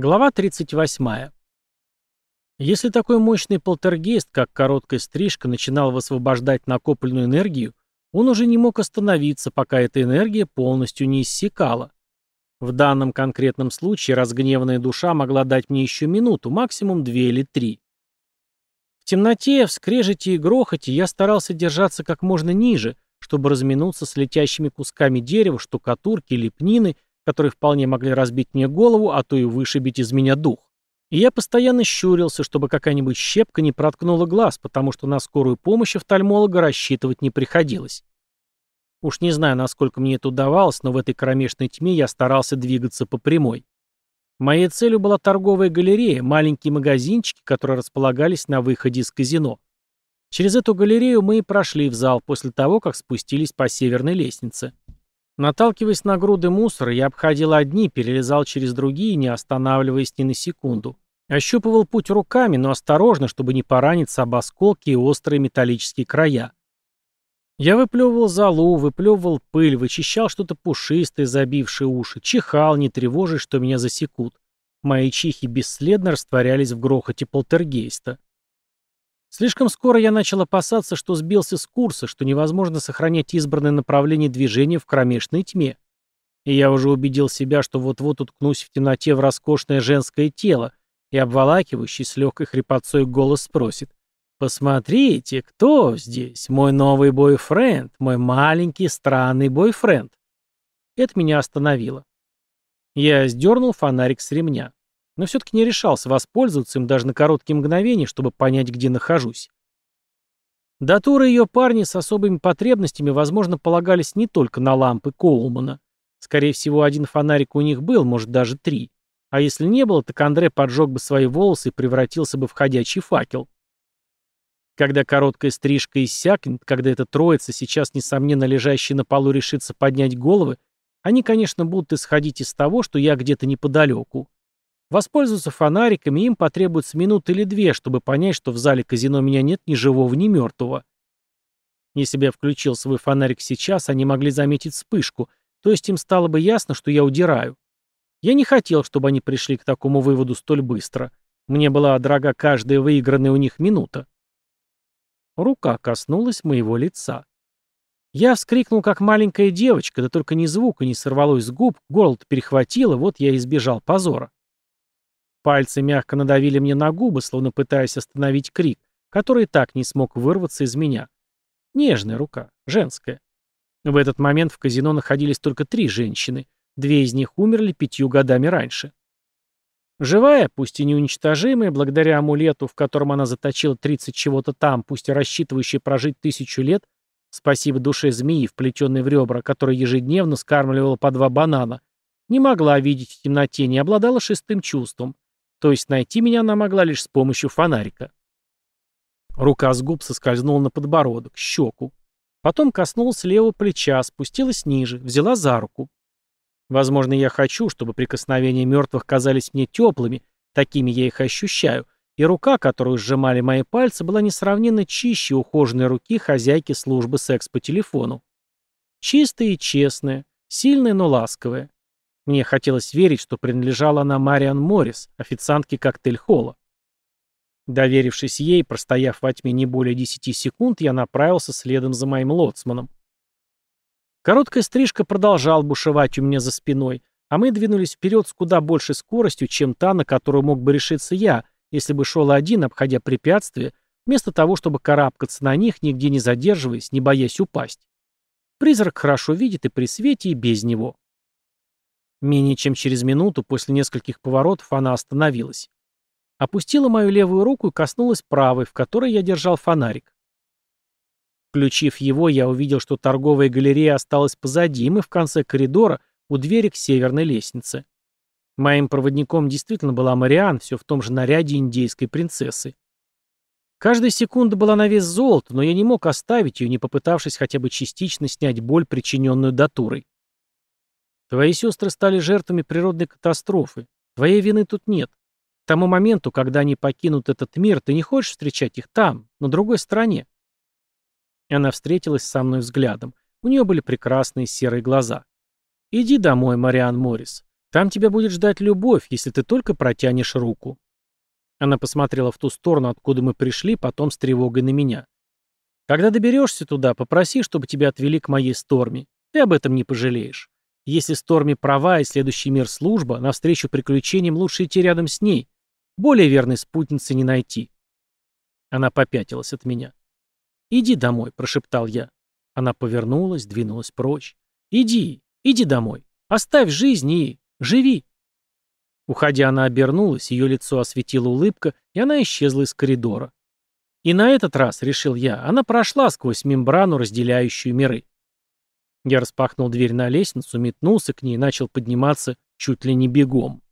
Глава 38. Если такой мощный полтергейст, как короткая стрижка, начинал высвобождать накопленную энергию, он уже не мог остановиться, пока эта энергия полностью не иссякала. В данном конкретном случае разгневанная душа могла дать мне еще минуту, максимум две или три. В темноте, в скрежете и грохоте я старался держаться как можно ниже, чтобы разминуться с летящими кусками дерева, штукатурки, лепнины – которые вполне могли разбить мне голову, а то и вышибить из меня дух. И я постоянно щурился, чтобы какая-нибудь щепка не проткнула глаз, потому что на скорую помощь офтальмолога рассчитывать не приходилось. Уж не знаю, насколько мне это удавалось, но в этой кромешной тьме я старался двигаться по прямой. Моей целью была торговая галерея, маленькие магазинчики, которые располагались на выходе из казино. Через эту галерею мы и прошли в зал после того, как спустились по северной лестнице. Наталкиваясь на груды мусора, я обходил одни, перелезал через другие, не останавливаясь ни на секунду. Ощупывал путь руками, но осторожно, чтобы не пораниться об осколки и острые металлические края. Я выплевывал золу, выплевывал пыль, вычищал что-то пушистое, забившее уши, чихал, не тревожась, что меня засекут. Мои чихи бесследно растворялись в грохоте полтергейста. Слишком скоро я начал опасаться, что сбился с курса, что невозможно сохранять избранное направление движения в кромешной тьме. И я уже убедил себя, что вот-вот уткнусь в темноте в роскошное женское тело, и обволакивающий с легкой хрипотцой голос спросит. «Посмотрите, кто здесь? Мой новый бойфренд, мой маленький странный бойфренд». Это меня остановило. Я сдернул фонарик с ремня но все-таки не решался воспользоваться им даже на короткие мгновения, чтобы понять, где нахожусь. Датура и ее парни с особыми потребностями, возможно, полагались не только на лампы Коулмана. Скорее всего, один фонарик у них был, может, даже три. А если не было, так Андре поджег бы свои волосы и превратился бы в ходячий факел. Когда короткая стрижка иссякнет, когда эта троица, сейчас, несомненно, лежащая на полу, решится поднять головы, они, конечно, будут исходить из того, что я где-то неподалеку. Воспользоваться фонариками им потребуется минут или две, чтобы понять, что в зале казино меня нет ни живого, ни мертвого. Если бы я включил свой фонарик сейчас, они могли заметить вспышку, то есть им стало бы ясно, что я удираю. Я не хотел, чтобы они пришли к такому выводу столь быстро. Мне была дорога каждая выигранная у них минута. Рука коснулась моего лица. Я вскрикнул, как маленькая девочка, да только ни звука не сорвалось с губ, горло перехватило, вот я избежал позора. Пальцы мягко надавили мне на губы, словно пытаясь остановить крик, который так не смог вырваться из меня. Нежная рука, женская. В этот момент в казино находились только три женщины. Две из них умерли пятью годами раньше. Живая, пусть и неуничтожимая, благодаря амулету, в котором она заточила 30 чего-то там, пусть и рассчитывающая прожить тысячу лет, спасибо душе змеи, вплетенной в ребра, которая ежедневно скармливала по два банана, не могла видеть в темноте, не обладала шестым чувством — то есть найти меня она могла лишь с помощью фонарика. Рука с губ соскользнула на подбородок, щеку. Потом коснулась левого плеча, спустилась ниже, взяла за руку. Возможно, я хочу, чтобы прикосновения мертвых казались мне теплыми, такими я их ощущаю, и рука, которую сжимали мои пальцы, была несравненно чище ухоженной руки хозяйки службы секс по телефону. Чистая и честная, сильная, но ласковая. Мне хотелось верить, что принадлежала она Мариан Моррис, официантке коктейль-холла. Доверившись ей, простояв во тьме не более десяти секунд, я направился следом за моим лоцманом. Короткая стрижка продолжала бушевать у меня за спиной, а мы двинулись вперед с куда большей скоростью, чем та, на которую мог бы решиться я, если бы шел один, обходя препятствия, вместо того, чтобы карабкаться на них, нигде не задерживаясь, не боясь упасть. Призрак хорошо видит и при свете, и без него. Менее чем через минуту после нескольких поворотов она остановилась. Опустила мою левую руку и коснулась правой, в которой я держал фонарик. Включив его, я увидел, что торговая галерея осталась позади, и мы в конце коридора у двери к северной лестнице. Моим проводником действительно была Мариан, все в том же наряде индейской принцессы. Каждая секунда была на вес золота, но я не мог оставить ее, не попытавшись хотя бы частично снять боль, причиненную датурой. Твои сестры стали жертвами природной катастрофы. Твоей вины тут нет. К тому моменту, когда они покинут этот мир, ты не хочешь встречать их там, на другой стороне. Она встретилась со мной взглядом. У нее были прекрасные серые глаза. «Иди домой, Мариан Моррис. Там тебя будет ждать любовь, если ты только протянешь руку. Она посмотрела в ту сторону, откуда мы пришли, потом с тревогой на меня. Когда доберешься туда, попроси, чтобы тебя отвели к моей Сторме. Ты об этом не пожалеешь. Если Сторме права и следующий мир служба, навстречу приключениям лучше идти рядом с ней. Более верной спутницы не найти. Она попятилась от меня. «Иди домой», — прошептал я. Она повернулась, двинулась прочь. «Иди, иди домой. Оставь жизнь и живи». Уходя, она обернулась, ее лицо осветила улыбка, и она исчезла из коридора. И на этот раз, решил я, она прошла сквозь мембрану, разделяющую миры. Я распахнул дверь на лестницу, метнулся к ней и начал подниматься чуть ли не бегом.